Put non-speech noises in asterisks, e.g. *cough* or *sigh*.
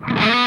Bye. *laughs*